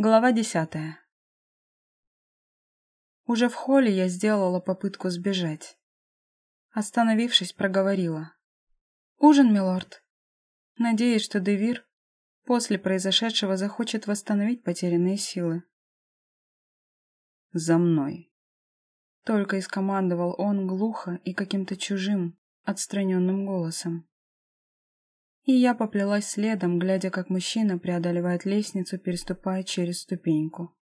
Глава десятая. Уже в холле я сделала попытку сбежать. Остановившись, проговорила. «Ужин, милорд. Надеюсь, что Девир после произошедшего захочет восстановить потерянные силы». «За мной», — только и скомандовал он глухо и каким-то чужим, отстраненным голосом. И я поплелась следом, глядя, как мужчина преодолевает лестницу, переступая через ступеньку.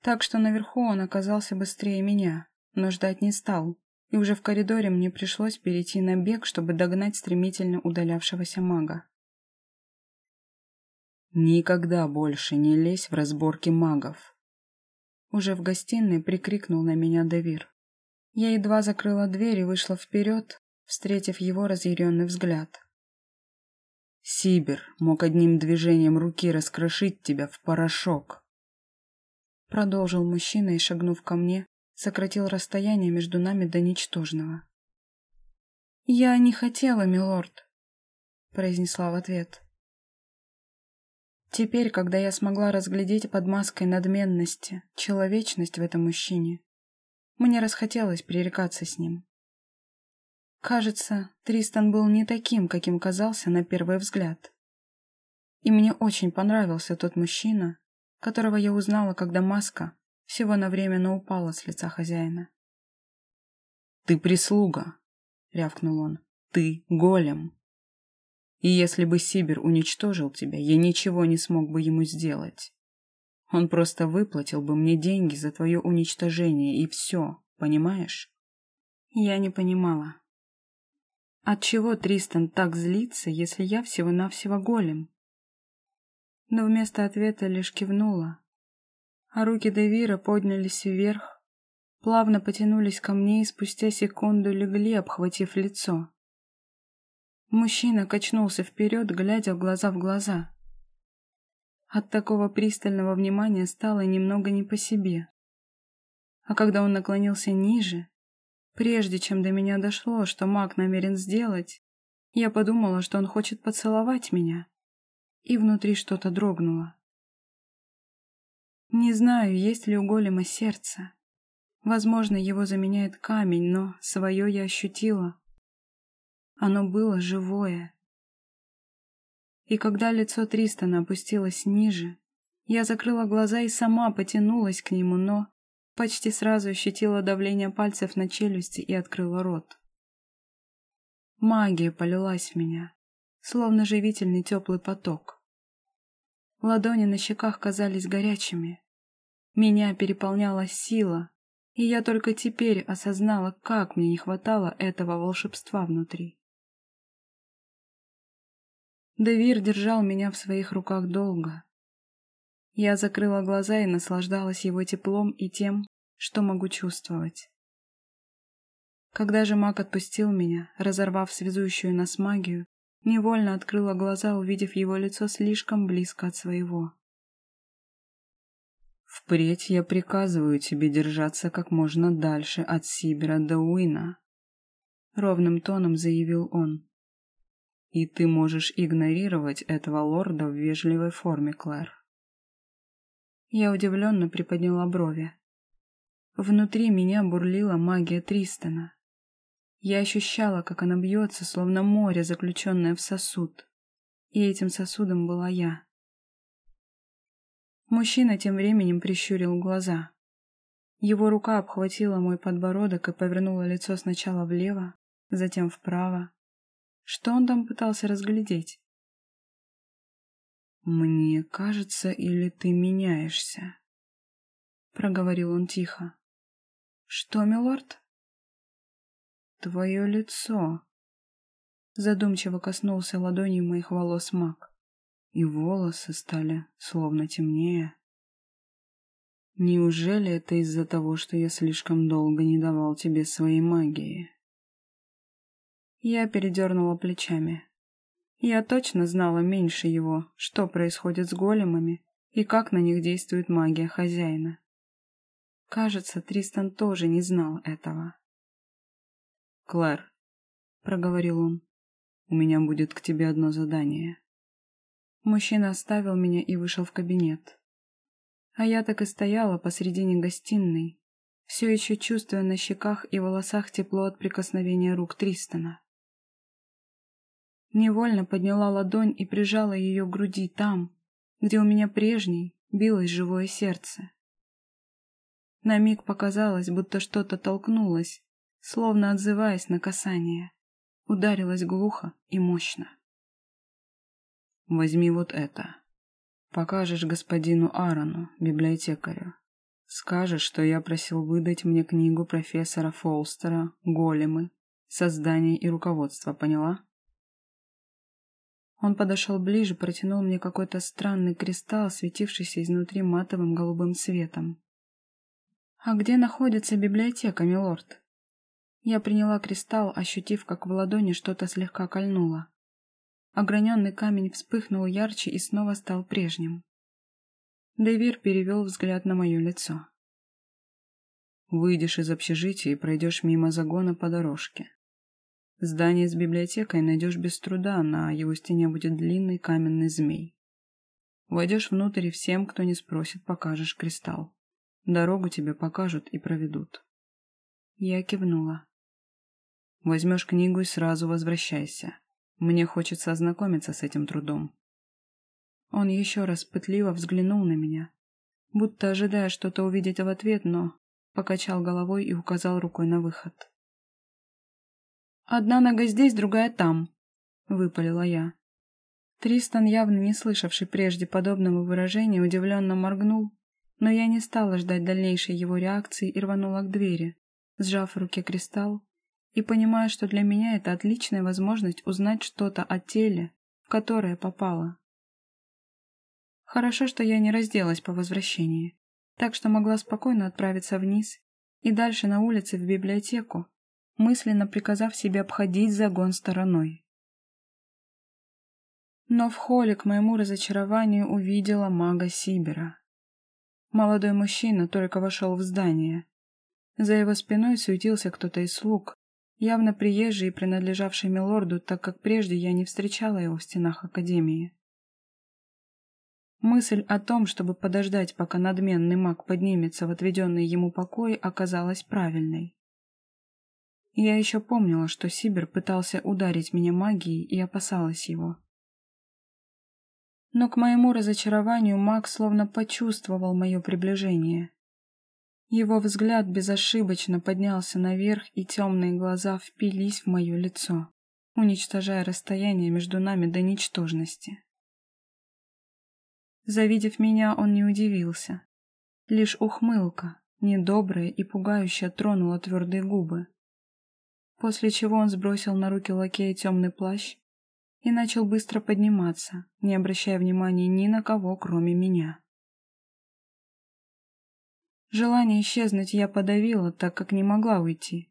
Так что наверху он оказался быстрее меня, но ждать не стал, и уже в коридоре мне пришлось перейти на бег, чтобы догнать стремительно удалявшегося мага. «Никогда больше не лезь в разборки магов!» Уже в гостиной прикрикнул на меня Давир. Я едва закрыла дверь и вышла вперед, встретив его разъяренный взгляд. Сибир мог одним движением руки раскрошить тебя в порошок. Продолжил мужчина и, шагнув ко мне, сократил расстояние между нами до ничтожного. «Я не хотела, милорд», — произнесла в ответ. Теперь, когда я смогла разглядеть под маской надменности человечность в этом мужчине, мне расхотелось пререкаться с ним. Кажется, Тристан был не таким, каким казался на первый взгляд. И мне очень понравился тот мужчина, которого я узнала, когда маска всего на время упала с лица хозяина. «Ты прислуга», — рявкнул он. «Ты голем. И если бы Сибир уничтожил тебя, я ничего не смог бы ему сделать. Он просто выплатил бы мне деньги за твое уничтожение, и все, понимаешь?» Я не понимала. Отчего Тристан так злится, если я всего-навсего голем? Но вместо ответа лишь кивнула, а руки Девира поднялись вверх, плавно потянулись ко мне и спустя секунду легли, обхватив лицо. Мужчина качнулся вперед, глядя в глаза в глаза. От такого пристального внимания стало немного не по себе. А когда он наклонился ниже, Прежде чем до меня дошло, что маг намерен сделать, я подумала, что он хочет поцеловать меня, и внутри что-то дрогнуло. Не знаю, есть ли у голема сердце. Возможно, его заменяет камень, но свое я ощутила. Оно было живое. И когда лицо Тристона опустилось ниже, я закрыла глаза и сама потянулась к нему, но Почти сразу ощутила давление пальцев на челюсти и открыла рот. Магия полилась в меня, словно живительный теплый поток. Ладони на щеках казались горячими. Меня переполняла сила, и я только теперь осознала, как мне не хватало этого волшебства внутри. Девир держал меня в своих руках долго. Я закрыла глаза и наслаждалась его теплом и тем, что могу чувствовать. Когда же маг отпустил меня, разорвав связующую нас магию, невольно открыла глаза, увидев его лицо слишком близко от своего. «Впредь я приказываю тебе держаться как можно дальше от Сибира до Уина», — ровным тоном заявил он. «И ты можешь игнорировать этого лорда в вежливой форме, Клэр». Я удивленно приподняла брови. Внутри меня бурлила магия Тристона. Я ощущала, как она бьется, словно море, заключенное в сосуд. И этим сосудом была я. Мужчина тем временем прищурил глаза. Его рука обхватила мой подбородок и повернула лицо сначала влево, затем вправо. Что он там пытался разглядеть? «Мне кажется, или ты меняешься?» — проговорил он тихо. «Что, милорд?» «Твое лицо!» Задумчиво коснулся ладонью моих волос маг. И волосы стали словно темнее. Неужели это из-за того, что я слишком долго не давал тебе своей магии? Я передернула плечами. Я точно знала меньше его, что происходит с големами и как на них действует магия хозяина. Кажется, Тристан тоже не знал этого. «Клэр», — проговорил он, — «у меня будет к тебе одно задание». Мужчина оставил меня и вышел в кабинет. А я так и стояла посредине гостиной, все еще чувствуя на щеках и волосах тепло от прикосновения рук Тристона. Невольно подняла ладонь и прижала ее к груди там, где у меня прежней билось живое сердце. На миг показалось, будто что-то толкнулось, словно отзываясь на касание. Ударилось глухо и мощно. «Возьми вот это», Покажешь господину Аарону, библиотекарю. Скажешь, что я просил выдать мне книгу профессора Фолстера «Големы. Создание и руководство», поняла? Он подошел ближе, протянул мне какой-то странный кристалл, светившийся изнутри матовым голубым светом. «А где находится библиотека, милорд?» Я приняла кристалл, ощутив, как в ладони что-то слегка кольнуло. Ограненный камень вспыхнул ярче и снова стал прежним. Дэвир перевел взгляд на мое лицо. Выйдешь из общежития и пройдешь мимо загона по дорожке. Здание с библиотекой найдешь без труда, на его стене будет длинный каменный змей. Войдешь внутрь и всем, кто не спросит, покажешь кристалл. Дорогу тебе покажут и проведут. Я кивнула. Возьмешь книгу и сразу возвращайся. Мне хочется ознакомиться с этим трудом. Он еще раз пытливо взглянул на меня, будто ожидая что-то увидеть в ответ, но покачал головой и указал рукой на выход. «Одна нога здесь, другая там», — выпалила я. Тристан, явно не слышавший прежде подобного выражения, удивленно моргнул, но я не стала ждать дальнейшей его реакции и рванула к двери, сжав в руке кристалл и понимая, что для меня это отличная возможность узнать что-то о теле, в которое попала. Хорошо, что я не разделась по возвращении, так что могла спокойно отправиться вниз и дальше на улице в библиотеку, мысленно приказав себе обходить загон стороной. Но в холле к моему разочарованию увидела мага Сибера. Молодой мужчина только вошел в здание. За его спиной суетился кто-то из слуг, явно приезжий и принадлежавший милорду, так как прежде я не встречала его в стенах Академии. Мысль о том, чтобы подождать, пока надменный маг поднимется в отведенный ему покой, оказалась правильной. Я еще помнила, что Сибир пытался ударить меня магией и опасалась его. Но к моему разочарованию маг словно почувствовал мое приближение. Его взгляд безошибочно поднялся наверх, и темные глаза впились в мое лицо, уничтожая расстояние между нами до ничтожности. Завидев меня, он не удивился. Лишь ухмылка, недобрая и пугающая, тронула твердые губы. После чего он сбросил на руки лакея темный плащ и начал быстро подниматься, не обращая внимания ни на кого, кроме меня. Желание исчезнуть я подавила, так как не могла уйти.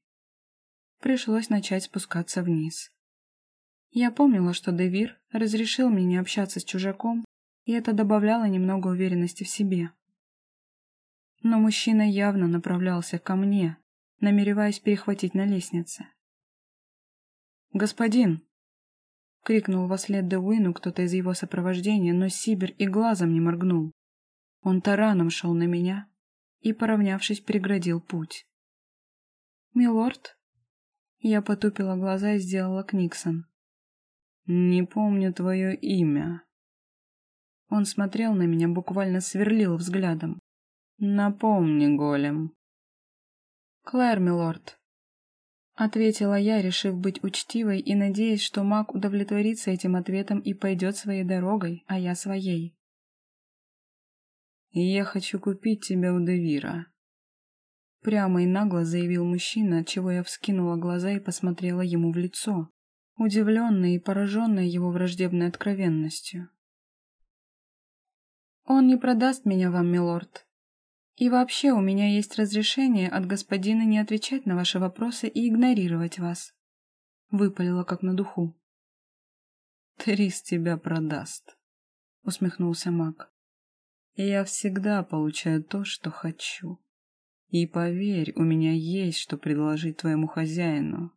Пришлось начать спускаться вниз. Я помнила, что Девир разрешил мне не общаться с чужаком, и это добавляло немного уверенности в себе. Но мужчина явно направлялся ко мне, намереваясь перехватить на лестнице. «Господин!» — крикнул во след Деуину кто-то из его сопровождения, но Сибир и глазом не моргнул. Он тараном шел на меня, и, поравнявшись, преградил путь. «Милорд?» Я потупила глаза и сделала Книксон. «Не помню твое имя». Он смотрел на меня, буквально сверлил взглядом. «Напомни, голем». «Клэр, милорд», — ответила я, решив быть учтивой и надеясь, что маг удовлетворится этим ответом и пойдет своей дорогой, а я своей. «Я хочу купить тебя у Девира», — прямо и нагло заявил мужчина, отчего я вскинула глаза и посмотрела ему в лицо, удивленная и пораженная его враждебной откровенностью. «Он не продаст меня вам, милорд. И вообще у меня есть разрешение от господина не отвечать на ваши вопросы и игнорировать вас», — выпалила как на духу. «Трис тебя продаст», — усмехнулся маг я всегда получаю то, что хочу. И поверь, у меня есть что предложить твоему хозяину.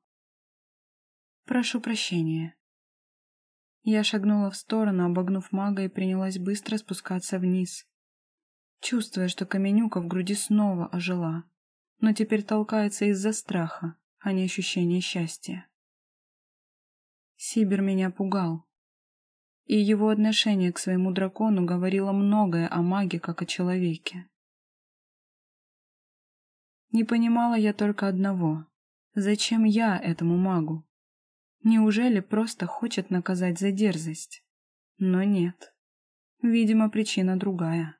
Прошу прощения. Я шагнула в сторону, обогнув мага и принялась быстро спускаться вниз, чувствуя, что каменюка в груди снова ожила, но теперь толкается из-за страха, а не ощущения счастья. Сибир меня пугал, и его отношение к своему дракону говорило многое о маге как о человеке. Не понимала я только одного. Зачем я этому магу? Неужели просто хочет наказать за дерзость? Но нет. Видимо, причина другая.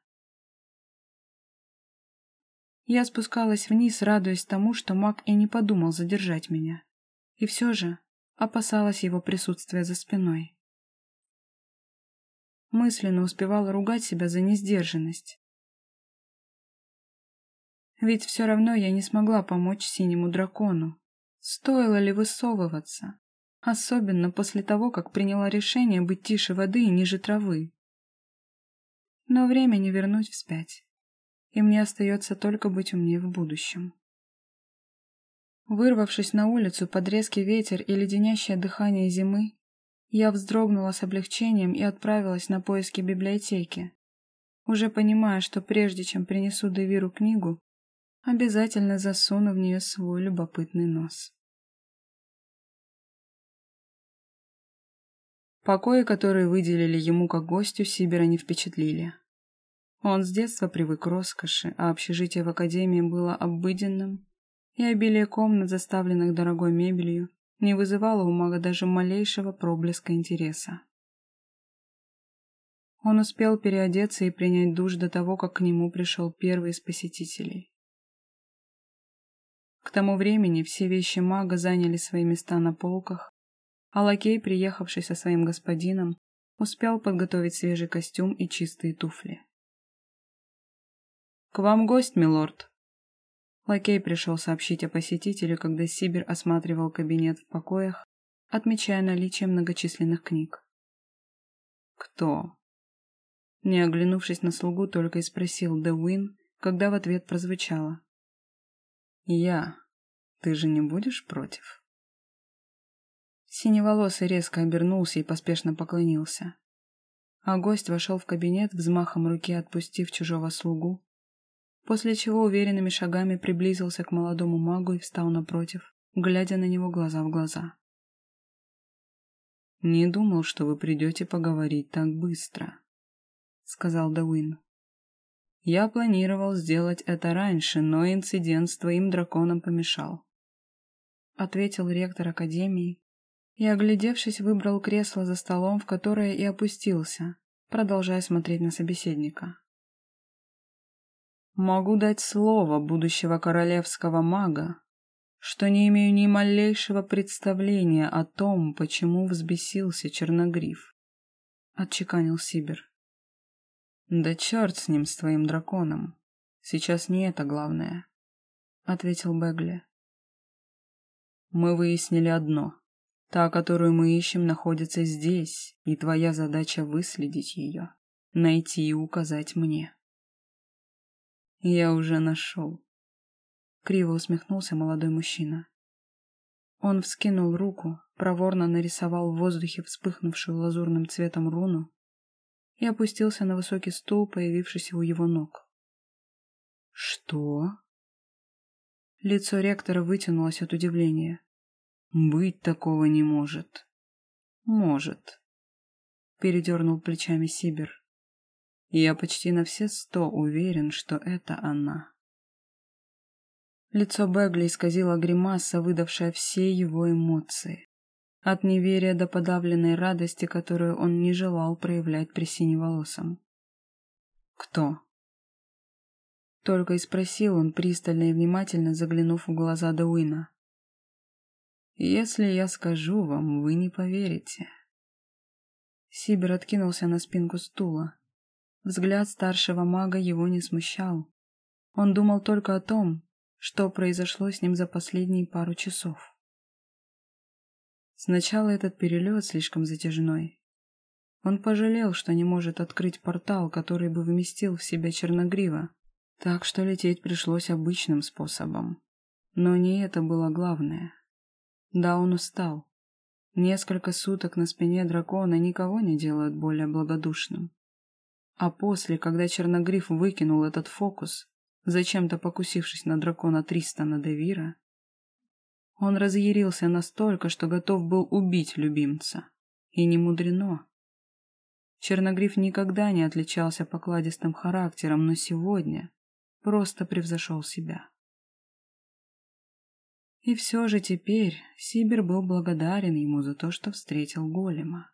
Я спускалась вниз, радуясь тому, что маг и не подумал задержать меня. И все же опасалась его присутствия за спиной. Мысленно успевала ругать себя за несдержанность. Ведь все равно я не смогла помочь синему дракону. Стоило ли высовываться? Особенно после того, как приняла решение быть тише воды и ниже травы. Но время не вернуть вспять. И мне остается только быть умнее в будущем. Вырвавшись на улицу под резкий ветер и леденящее дыхание зимы, я вздрогнула с облегчением и отправилась на поиски библиотеки, уже понимая, что прежде чем принесу Девиру книгу, обязательно засуну в нее свой любопытный нос. Покои, которые выделили ему как гостю, Сибера не впечатлили. Он с детства привык к роскоши, а общежитие в академии было обыденным, и обилие комнат, заставленных дорогой мебелью, не вызывало у мага даже малейшего проблеска интереса. Он успел переодеться и принять душ до того, как к нему пришел первый из посетителей. К тому времени все вещи мага заняли свои места на полках, а лакей, приехавший со своим господином, успел подготовить свежий костюм и чистые туфли. «К вам гость, милорд!» Лакей пришел сообщить о посетителе, когда Сибир осматривал кабинет в покоях, отмечая наличие многочисленных книг. «Кто?» Не оглянувшись на слугу, только и спросил Дэуин, когда в ответ прозвучало. «Я. Ты же не будешь против?» Синеволосый резко обернулся и поспешно поклонился. А гость вошел в кабинет, взмахом руки отпустив чужого слугу, после чего уверенными шагами приблизился к молодому магу и встал напротив, глядя на него глаза в глаза. «Не думал, что вы придете поговорить так быстро», — сказал Дауин. «Я планировал сделать это раньше, но инцидент с твоим драконом помешал», — ответил ректор Академии, и, оглядевшись, выбрал кресло за столом, в которое и опустился, продолжая смотреть на собеседника. «Могу дать слово будущего королевского мага, что не имею ни малейшего представления о том, почему взбесился черногриф», — отчеканил Сибир. «Да черт с ним, с твоим драконом. Сейчас не это главное», — ответил Бегли. «Мы выяснили одно — Та, которую мы ищем, находится здесь, и твоя задача выследить ее, найти и указать мне. Я уже нашел. Криво усмехнулся молодой мужчина. Он вскинул руку, проворно нарисовал в воздухе вспыхнувшую лазурным цветом руну и опустился на высокий стул, появившийся у его ног. «Что?» Лицо ректора вытянулось от удивления. Быть такого не может. Может. Передернул плечами Сибир. Я почти на все сто уверен, что это она. Лицо Бегли исказило гримаса, выдавшая все его эмоции. От неверия до подавленной радости, которую он не желал проявлять при синеволосом. «Кто?» Только и спросил он, пристально и внимательно заглянув в глаза Дауина. Если я скажу вам, вы не поверите. Сибир откинулся на спинку стула. Взгляд старшего мага его не смущал. Он думал только о том, что произошло с ним за последние пару часов. Сначала этот перелет слишком затяжной. Он пожалел, что не может открыть портал, который бы вместил в себя черногрива, так что лететь пришлось обычным способом. Но не это было главное. Да, он устал. Несколько суток на спине дракона никого не делают более благодушным. А после, когда Черногриф выкинул этот фокус, зачем-то покусившись на дракона Тристана Девира, он разъярился настолько, что готов был убить любимца. И не мудрено. Черногриф никогда не отличался покладистым характером, но сегодня просто превзошел себя. И все же теперь Сибир был благодарен ему за то, что встретил голема.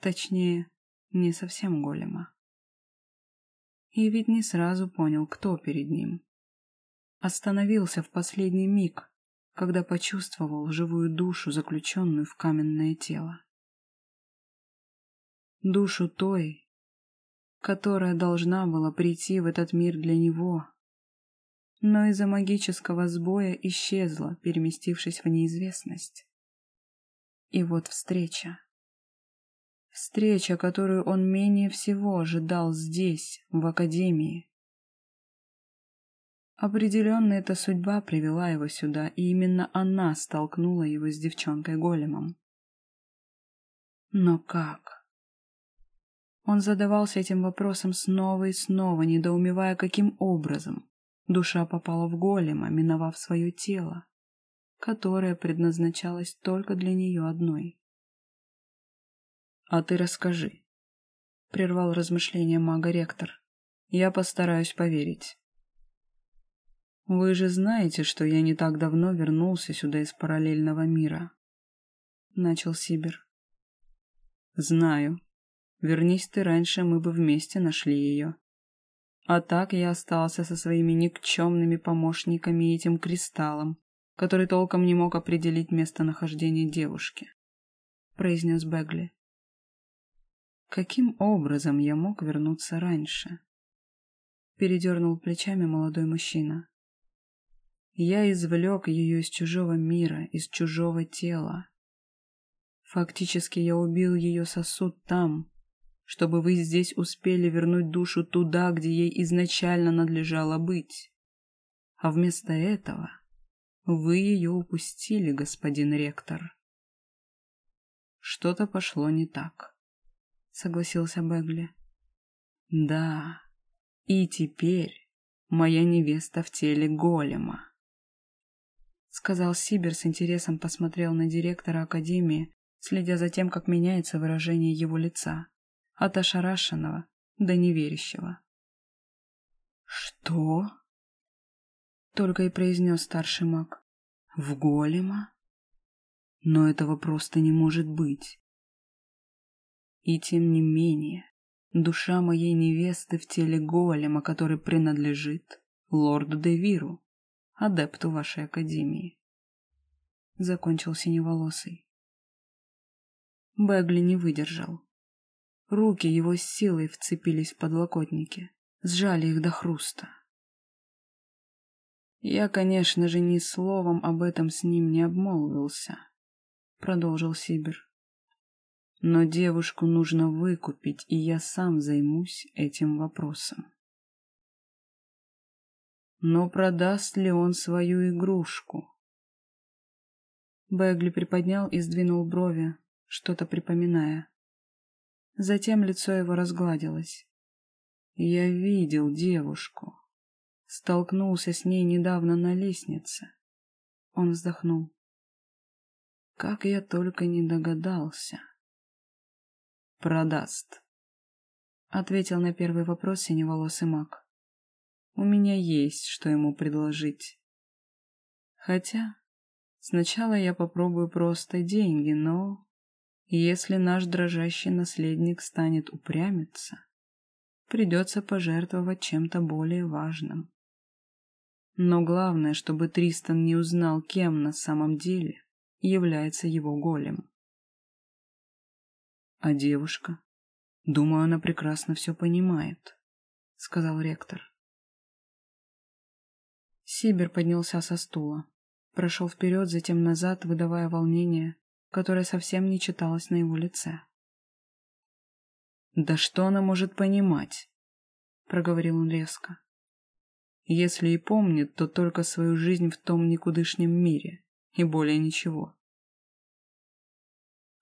Точнее, не совсем голема. И ведь не сразу понял, кто перед ним. Остановился в последний миг, когда почувствовал живую душу, заключенную в каменное тело. Душу той, которая должна была прийти в этот мир для него, но из-за магического сбоя исчезла, переместившись в неизвестность. И вот встреча. Встреча, которую он менее всего ожидал здесь, в Академии. Определенно эта судьба привела его сюда, и именно она столкнула его с девчонкой-големом. Но как? Он задавался этим вопросом снова и снова, недоумевая, каким образом душа попала в голема, миновав свое тело, которое предназначалось только для нее одной. «А ты расскажи», — прервал размышления мага-ректор. «Я постараюсь поверить». «Вы же знаете, что я не так давно вернулся сюда из параллельного мира», — начал Сибир. «Знаю. Вернись ты раньше, мы бы вместе нашли ее. А так я остался со своими никчемными помощниками и этим кристаллом, который толком не мог определить местонахождение девушки», — произнес Бегли. «Каким образом я мог вернуться раньше?» Передернул плечами молодой мужчина. Я извлек ее из чужого мира, из чужого тела. Фактически я убил ее сосуд там, чтобы вы здесь успели вернуть душу туда, где ей изначально надлежало быть. А вместо этого вы ее упустили, господин ректор. Что-то пошло не так, согласился Бегли. Да, и теперь моя невеста в теле голема сказал Сибир с интересом посмотрел на директора академии, следя за тем, как меняется выражение его лица, от ошарашенного до неверящего. «Что?» — только и произнес старший маг. «В голема? Но этого просто не может быть». И тем не менее, душа моей невесты в теле голема, который принадлежит лорду Девиру адепту вашей академии. Закончил синеволосый. Бэгли не выдержал. Руки его с силой вцепились в подлокотники, сжали их до хруста. Я, конечно же, ни словом об этом с ним не обмолвился, продолжил Сибир. Но девушку нужно выкупить, и я сам займусь этим вопросом. Но продаст ли он свою игрушку? Бэгли приподнял и сдвинул брови, что-то припоминая. Затем лицо его разгладилось. Я видел девушку. Столкнулся с ней недавно на лестнице. Он вздохнул. Как я только не догадался. Продаст. Ответил на первый вопрос синеволосый маг. У меня есть, что ему предложить. Хотя, сначала я попробую просто деньги, но... Если наш дрожащий наследник станет упрямиться, придется пожертвовать чем-то более важным. Но главное, чтобы Тристан не узнал, кем на самом деле является его голем. А девушка? Думаю, она прекрасно все понимает, сказал ректор. Сибир поднялся со стула. Прошел вперед, затем назад, выдавая волнение, которое совсем не читалось на его лице. «Да что она может понимать?» — проговорил он резко. «Если и помнит, то только свою жизнь в том никудышнем мире, и более ничего».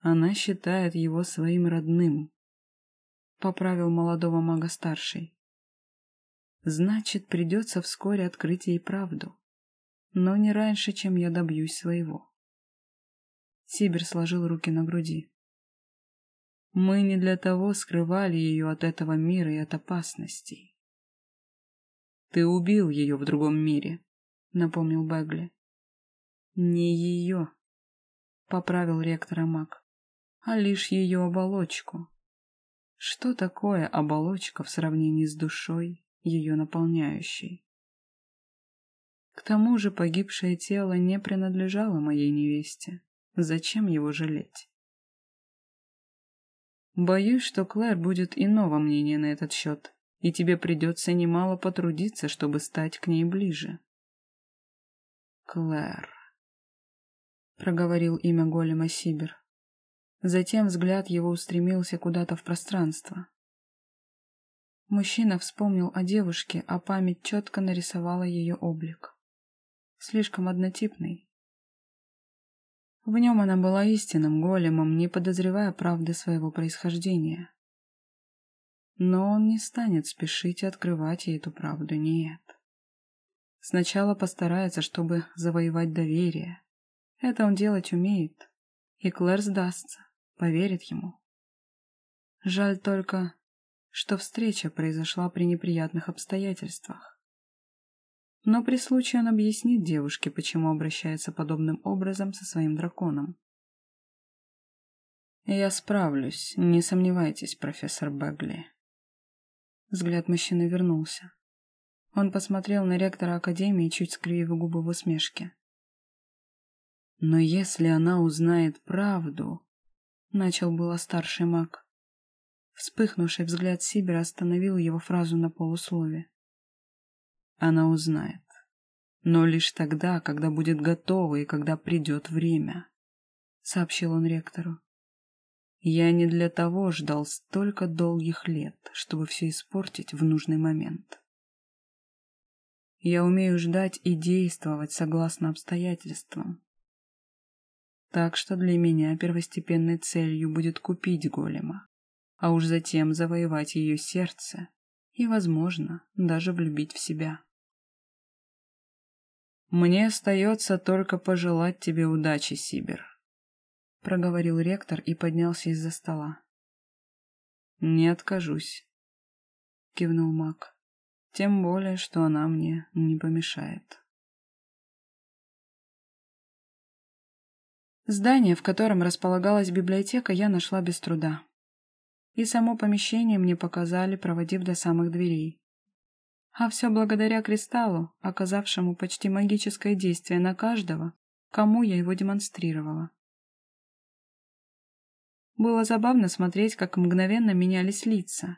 Она считает его своим родным. Поправил молодого мага старший. Значит, придется вскоре открыть ей правду. Но не раньше, чем я добьюсь своего. Сибир сложил руки на груди. Мы не для того скрывали ее от этого мира и от опасностей. Ты убил ее в другом мире, напомнил Бегли. Не ее, поправил ректора Мак, а лишь ее оболочку. Что такое оболочка в сравнении с душой, ее наполняющей? К тому же погибшее тело не принадлежало моей невесте. Зачем его жалеть? Боюсь, что Клэр будет иного мнения на этот счет, и тебе придется немало потрудиться, чтобы стать к ней ближе. Клэр. Проговорил имя голема Сибир. Затем взгляд его устремился куда-то в пространство. Мужчина вспомнил о девушке, а память четко нарисовала ее облик. Слишком однотипный, в нем она была истинным големом, не подозревая правды своего происхождения. Но он не станет спешить открывать ей эту правду, нет. Сначала постарается, чтобы завоевать доверие. Это он делать умеет. И Клэр сдастся, поверит ему. Жаль только, что встреча произошла при неприятных обстоятельствах. Но при случае он объяснит девушке, почему обращается подобным образом со своим драконом. «Я справлюсь, не сомневайтесь, профессор Бэгли». Взгляд мужчины вернулся. Он посмотрел на ректора Академии, чуть скривив губы в усмешке. «Но если она узнает правду...» — начал было старший маг. Вспыхнувший взгляд Сибера остановил его фразу на полуслове. Она узнает. Но лишь тогда, когда будет готова и когда придет время, — сообщил он ректору. Я не для того ждал столько долгих лет, чтобы все испортить в нужный момент. Я умею ждать и действовать согласно обстоятельствам. Так что для меня первостепенной целью будет купить голема, а уж затем завоевать ее сердце и, возможно, даже влюбить в себя. «Мне остается только пожелать тебе удачи, Сибир», — проговорил ректор и поднялся из-за стола. «Не откажусь», — кивнул маг. «Тем более, что она мне не помешает». Здание, в котором располагалась библиотека, я нашла без труда. И само помещение мне показали, проводив до самых дверей. А все благодаря кристаллу, оказавшему почти магическое действие на каждого, кому я его демонстрировала. Было забавно смотреть, как мгновенно менялись лица.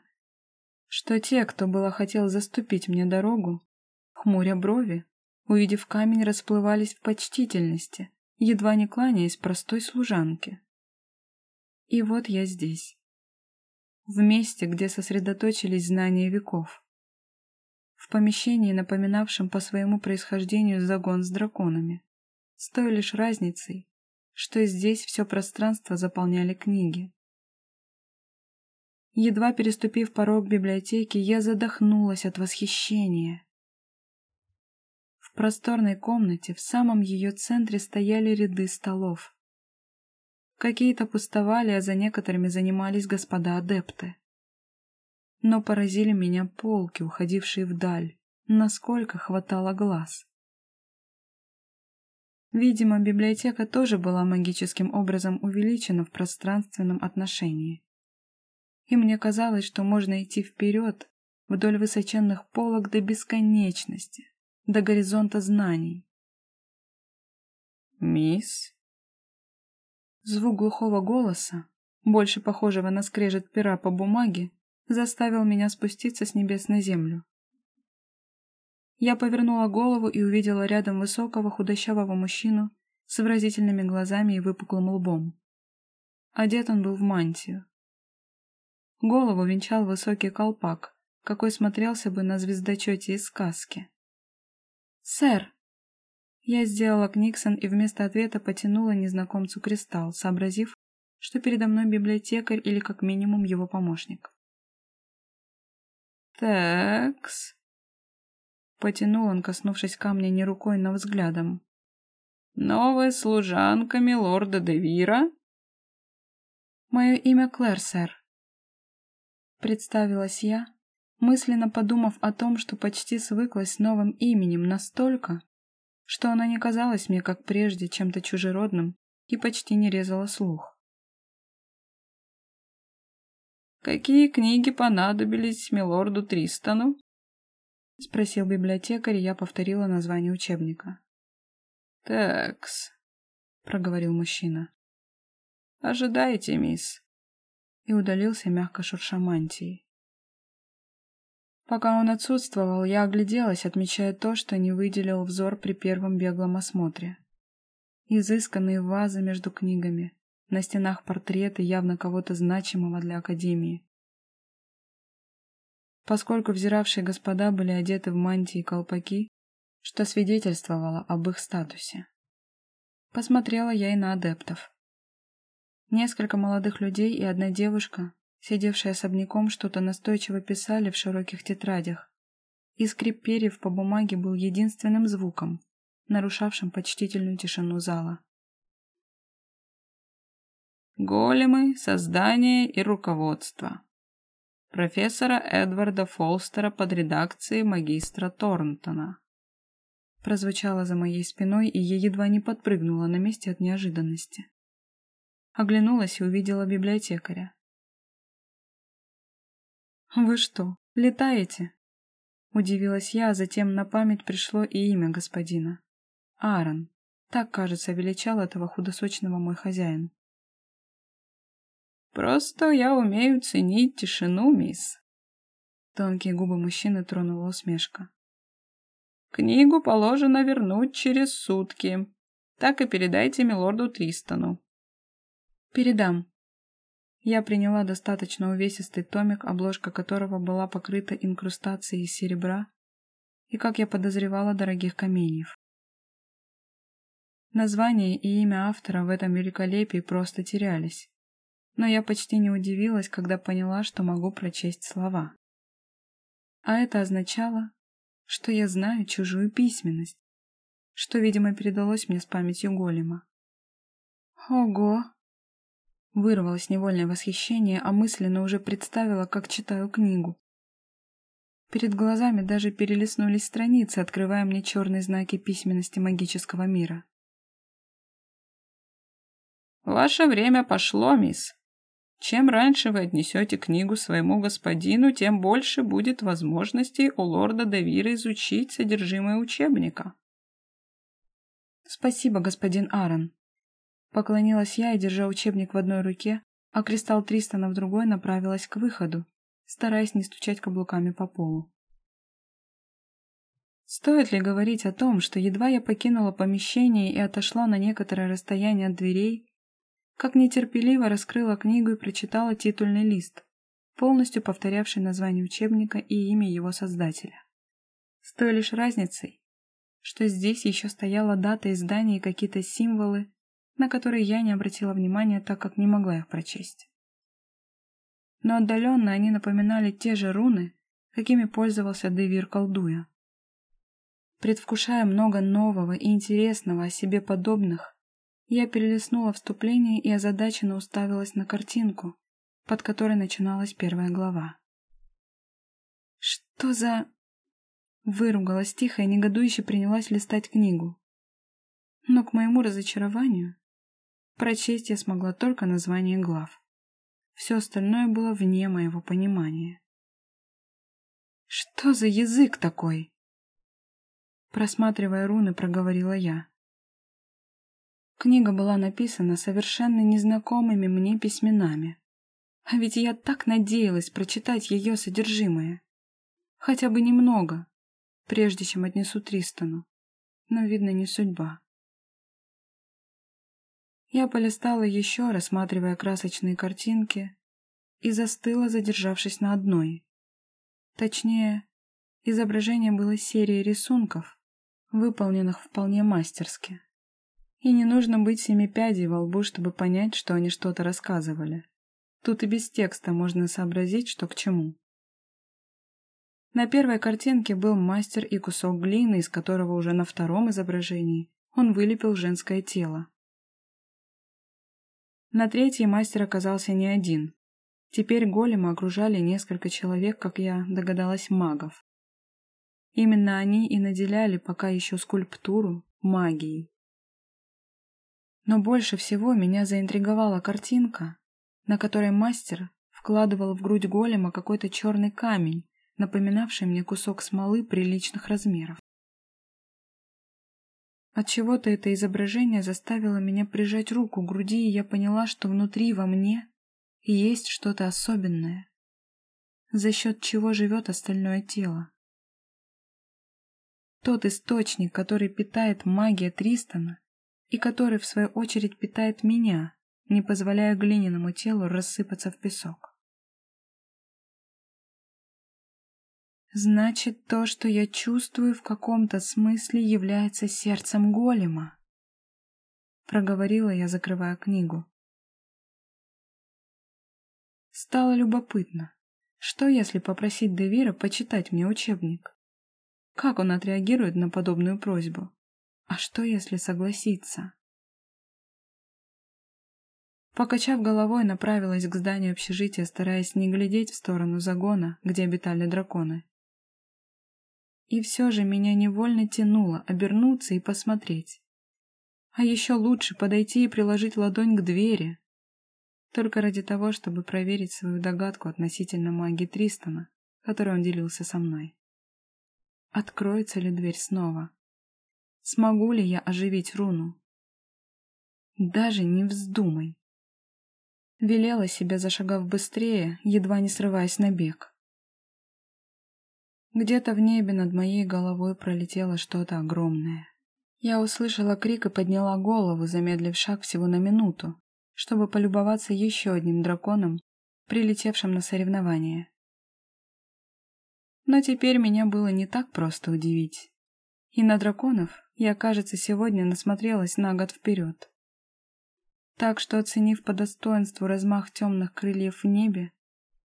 Что те, кто было хотел заступить мне дорогу, хмуря брови, увидев камень, расплывались в почтительности, едва не кланяясь простой служанке. И вот я здесь. В месте, где сосредоточились знания веков в помещении, напоминавшем по своему происхождению загон с драконами. С той лишь разницей, что здесь все пространство заполняли книги. Едва переступив порог библиотеки, я задохнулась от восхищения. В просторной комнате в самом ее центре стояли ряды столов. Какие-то пустовали, а за некоторыми занимались господа адепты но поразили меня полки, уходившие вдаль, насколько хватало глаз. Видимо, библиотека тоже была магическим образом увеличена в пространственном отношении. И мне казалось, что можно идти вперед, вдоль высоченных полок до бесконечности, до горизонта знаний. «Мисс?» Звук глухого голоса, больше похожего на скрежет пера по бумаге, заставил меня спуститься с небес на землю. Я повернула голову и увидела рядом высокого худощавого мужчину с выразительными глазами и выпуклым лбом. Одет он был в мантию. Голову венчал высокий колпак, какой смотрелся бы на звездочете из сказки. «Сэр!» Я сделала книксон и вместо ответа потянула незнакомцу кристалл, сообразив, что передо мной библиотекарь или как минимум его помощник. «Такс», — потянул он, коснувшись камня не рукой, но взглядом. «Новая служанка милорда Девира?» «Мое имя Клэр, сэр», — представилась я, мысленно подумав о том, что почти свыклась с новым именем настолько, что оно не казалось мне, как прежде, чем-то чужеродным и почти не резало слух. «Какие книги понадобились милорду Тристану?» — спросил библиотекарь, и я повторила название учебника. «Такс», — проговорил мужчина. «Ожидайте, мисс», и удалился мягко шурша мантией. Пока он отсутствовал, я огляделась, отмечая то, что не выделил взор при первом беглом осмотре. Изысканные вазы между книгами, на стенах портреты явно кого-то значимого для Академии. Поскольку взиравшие господа были одеты в мантии и колпаки, что свидетельствовало об их статусе. Посмотрела я и на адептов. Несколько молодых людей и одна девушка сидевшие особняком, что-то настойчиво писали в широких тетрадях. И скрип перьев по бумаге был единственным звуком, нарушавшим почтительную тишину зала. Големы, создание и руководство. Профессора Эдварда Фолстера под редакцией магистра Торнтона. Прозвучало за моей спиной, и я едва не подпрыгнула на месте от неожиданности. Оглянулась и увидела библиотекаря. «Вы что, летаете?» Удивилась я, а затем на память пришло и имя господина. Аарон. Так, кажется, величал этого худосочного мой хозяин. «Просто я умею ценить тишину, мисс». Тонкие губы мужчины тронула усмешка. «Книгу положено вернуть через сутки. Так и передайте милорду Тристану». «Передам», я приняла достаточно увесистый томик, обложка которого была покрыта инкрустацией из серебра и, как я подозревала, дорогих каменьев. Название и имя автора в этом великолепии просто терялись, но я почти не удивилась, когда поняла, что могу прочесть слова. А это означало, что я знаю чужую письменность, что, видимо, передалось мне с памятью голема. Ого! Вырвалось невольное восхищение, а мысленно уже представила, как читаю книгу. Перед глазами даже перелистнулись страницы, открывая мне черные знаки письменности магического мира. «Ваше время пошло, мисс. Чем раньше вы отнесете книгу своему господину, тем больше будет возможностей у лорда Давира изучить содержимое учебника». «Спасибо, господин Аарон», Поклонилась я и, держа учебник в одной руке, а кристалл Тристона в другой, направилась к выходу, стараясь не стучать каблуками по полу. Стоит ли говорить о том, что едва я покинула помещение и отошла на некоторое расстояние от дверей, как нетерпеливо раскрыла книгу и прочитала титульный лист, полностью повторявший название учебника и имя его создателя. С той лишь разницей, что здесь еще стояла дата издания и какие-то символы, на которые я не обратила внимания, так как не могла их прочесть. Но отдаленно они напоминали те же руны, какими пользовался Девир колдуя. Предвкушая много нового и интересного о себе подобных, я перелистнула вступление и озадаченно уставилась на картинку, под которой начиналась первая глава. «Что за...» Выругалась тихо и негодующе принялась листать книгу. Но к моему разочарованию Прочесть я смогла только название глав. Все остальное было вне моего понимания. «Что за язык такой?» Просматривая руны, проговорила я. Книга была написана совершенно незнакомыми мне письменами. А ведь я так надеялась прочитать ее содержимое. Хотя бы немного, прежде чем отнесу Тристану. Но, видно, не судьба. Я полистала еще, рассматривая красочные картинки, и застыла, задержавшись на одной. Точнее, изображение было серией рисунков, выполненных вполне мастерски. И не нужно быть семи пядей во лбу, чтобы понять, что они что-то рассказывали. Тут и без текста можно сообразить, что к чему. На первой картинке был мастер и кусок глины, из которого уже на втором изображении он вылепил женское тело. На третьей мастер оказался не один. Теперь голема окружали несколько человек, как я догадалась, магов. Именно они и наделяли пока еще скульптуру магией. Но больше всего меня заинтриговала картинка, на которой мастер вкладывал в грудь голема какой-то черный камень, напоминавший мне кусок смолы приличных размеров. Отчего-то это изображение заставило меня прижать руку к груди, и я поняла, что внутри во мне есть что-то особенное, за счет чего живет остальное тело. Тот источник, который питает магия Тристона, и который, в свою очередь, питает меня, не позволяя глиняному телу рассыпаться в песок. Значит, то, что я чувствую, в каком-то смысле является сердцем голема. Проговорила я, закрывая книгу. Стало любопытно, что если попросить Девира почитать мне учебник? Как он отреагирует на подобную просьбу? А что если согласиться? Покачав головой, направилась к зданию общежития, стараясь не глядеть в сторону загона, где обитали драконы. И все же меня невольно тянуло обернуться и посмотреть. А еще лучше подойти и приложить ладонь к двери. Только ради того, чтобы проверить свою догадку относительно магии Тристона, которой он делился со мной. Откроется ли дверь снова? Смогу ли я оживить руну? Даже не вздумай. Велела себе, зашагав быстрее, едва не срываясь на бег. Где-то в небе над моей головой пролетело что-то огромное. Я услышала крик и подняла голову, замедлив шаг всего на минуту, чтобы полюбоваться еще одним драконом, прилетевшим на соревнование. Но теперь меня было не так просто удивить. И на драконов я, кажется, сегодня насмотрелась на год вперед. Так что, оценив по достоинству размах темных крыльев в небе,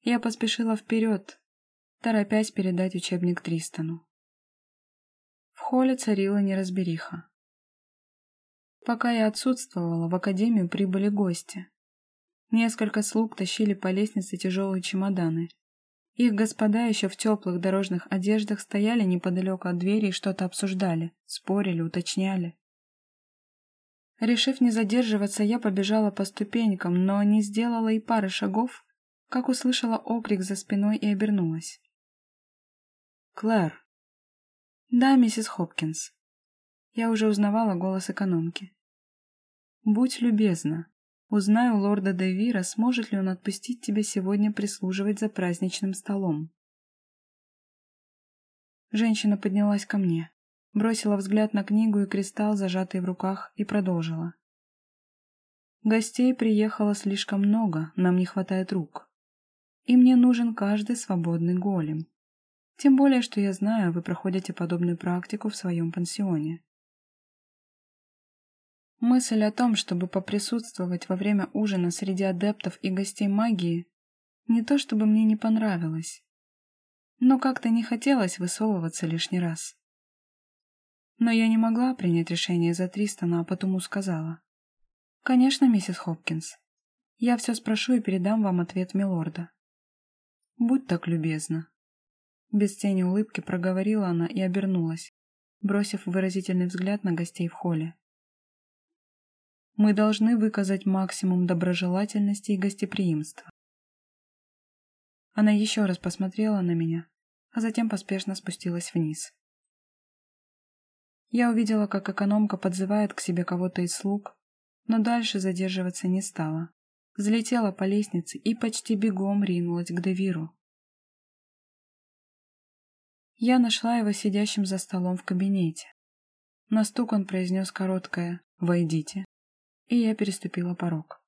я поспешила вперед, торопясь передать учебник Тристану. В холле царила неразбериха. Пока я отсутствовала, в академию прибыли гости. Несколько слуг тащили по лестнице тяжелые чемоданы. Их господа еще в теплых дорожных одеждах стояли неподалеку от двери и что-то обсуждали, спорили, уточняли. Решив не задерживаться, я побежала по ступенькам, но не сделала и пары шагов, как услышала окрик за спиной и обернулась. «Клэр». «Да, миссис Хопкинс». Я уже узнавала голос экономки. «Будь любезна. Узнай у лорда Девира, сможет ли он отпустить тебя сегодня прислуживать за праздничным столом». Женщина поднялась ко мне, бросила взгляд на книгу и кристалл, зажатый в руках, и продолжила. «Гостей приехало слишком много, нам не хватает рук. И мне нужен каждый свободный голем. Тем более, что я знаю, вы проходите подобную практику в своем пансионе. Мысль о том, чтобы поприсутствовать во время ужина среди адептов и гостей магии, не то чтобы мне не понравилась, но как-то не хотелось высовываться лишний раз. Но я не могла принять решение за Тристона, а потому сказала. «Конечно, миссис Хопкинс. Я все спрошу и передам вам ответ милорда. Будь так любезна». Без тени улыбки проговорила она и обернулась, бросив выразительный взгляд на гостей в холле. Мы должны выказать максимум доброжелательности и гостеприимства. Она еще раз посмотрела на меня, а затем поспешно спустилась вниз. Я увидела, как экономка подзывает к себе кого-то из слуг, но дальше задерживаться не стала. Взлетела по лестнице и почти бегом ринулась к Девиру. Я нашла его сидящим за столом в кабинете. На стук он произнес короткое «Войдите», и я переступила порог.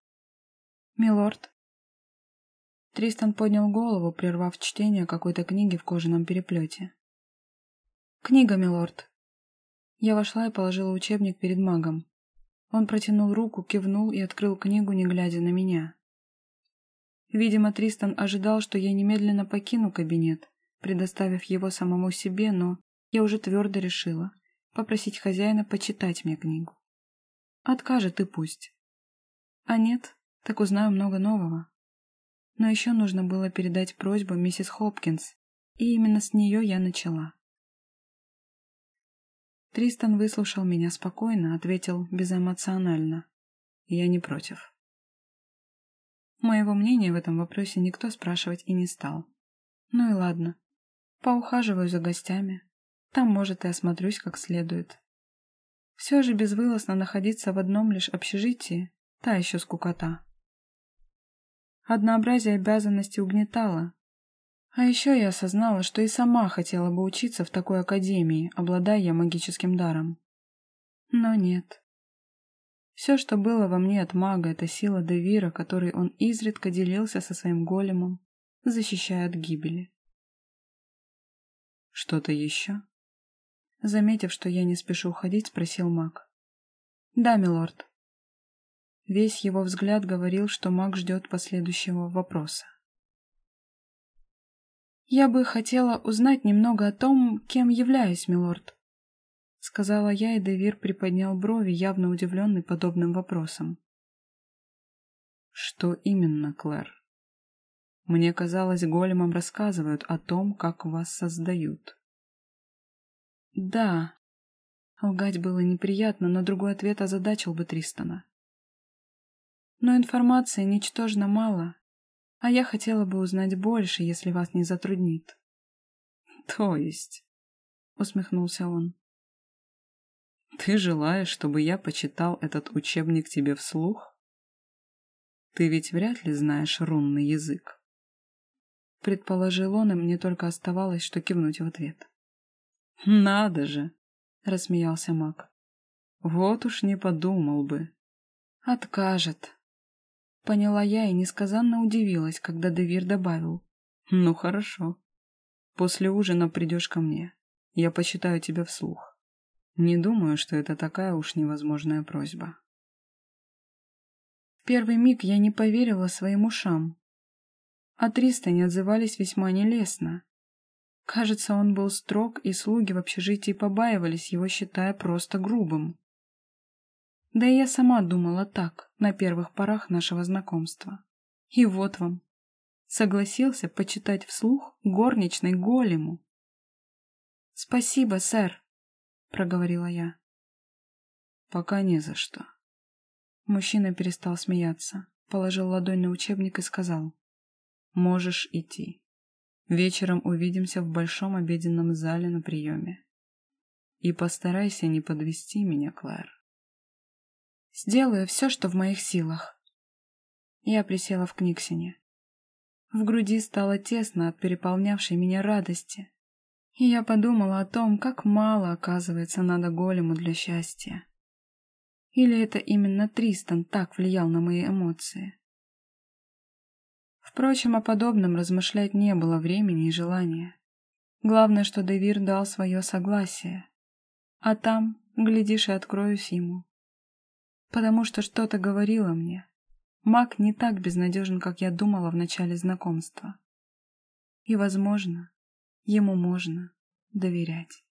«Милорд?» Тристан поднял голову, прервав чтение какой-то книги в кожаном переплете. «Книга, милорд!» Я вошла и положила учебник перед магом. Он протянул руку, кивнул и открыл книгу, не глядя на меня. Видимо, Тристан ожидал, что я немедленно покину кабинет, предоставив его самому себе, но я уже твердо решила попросить хозяина почитать мне книгу. Откажет и пусть. А нет, так узнаю много нового. Но еще нужно было передать просьбу миссис Хопкинс, и именно с нее я начала. Тристан выслушал меня спокойно, ответил безэмоционально. Я не против. Моего мнения в этом вопросе никто спрашивать и не стал. Ну и ладно. Поухаживаю за гостями. Там, может, и осмотрюсь как следует. Все же безвылазно находиться в одном лишь общежитии – та еще скукота. Однообразие обязанностей угнетало, а еще я осознала, что и сама хотела бы учиться в такой академии, обладая магическим даром. Но нет. Все, что было во мне от мага, это сила Девира, которой он изредка делился со своим големом, защищая от гибели. «Что-то еще?» Заметив, что я не спешу уходить, спросил маг. «Да, милорд». Весь его взгляд говорил, что маг ждет последующего вопроса. «Я бы хотела узнать немного о том, кем являюсь, милорд», — сказала я, и Девир приподнял брови, явно удивленный подобным вопросом. «Что именно, Клэр?» Мне казалось, големам рассказывают о том, как вас создают. Да. Лгать было неприятно, но другой ответ озадачил бы Тристона. Но информации ничтожно мало, а я хотела бы узнать больше, если вас не затруднит. То есть? Усмехнулся он. Ты желаешь, чтобы я почитал этот учебник тебе вслух? Ты ведь вряд ли знаешь рунный язык. Предположил он, и мне только оставалось, что кивнуть в ответ. «Надо же!» — рассмеялся маг. «Вот уж не подумал бы». «Откажет», Поняла я и несказанно удивилась, когда Девир добавил. «Ну хорошо. После ужина придешь ко мне. Я почитаю тебя вслух. Не думаю, что это такая уж невозможная просьба». В первый миг я не поверила своим ушам. А Триста не отзывались весьма нелестно. Кажется, он был строг, и слуги в общежитии побаивались его, считая просто грубым. Да и я сама думала так, на первых порах нашего знакомства. И вот вам. Согласился почитать вслух горничной голему. «Спасибо, сэр», — проговорила я. «Пока не за что». Мужчина перестал смеяться, положил ладонь на учебник и сказал. «Можешь идти. Вечером увидимся в большом обеденном зале на приеме. И постарайся не подвести меня, Клэр». Сделаю все, что в моих силах. Я присела в книгсине. В груди стало тесно от переполнявшей меня радости. И я подумала о том, как мало, оказывается, надо голему для счастья. Или это именно Тристан так влиял на мои эмоции? Впрочем, о подобном размышлять не было времени и желания. Главное, что Девир дал свое согласие. А там, глядишь, и откроюсь ему потому что что-то говорило мне. Маг не так безнадежен, как я думала в начале знакомства. И, возможно, ему можно доверять.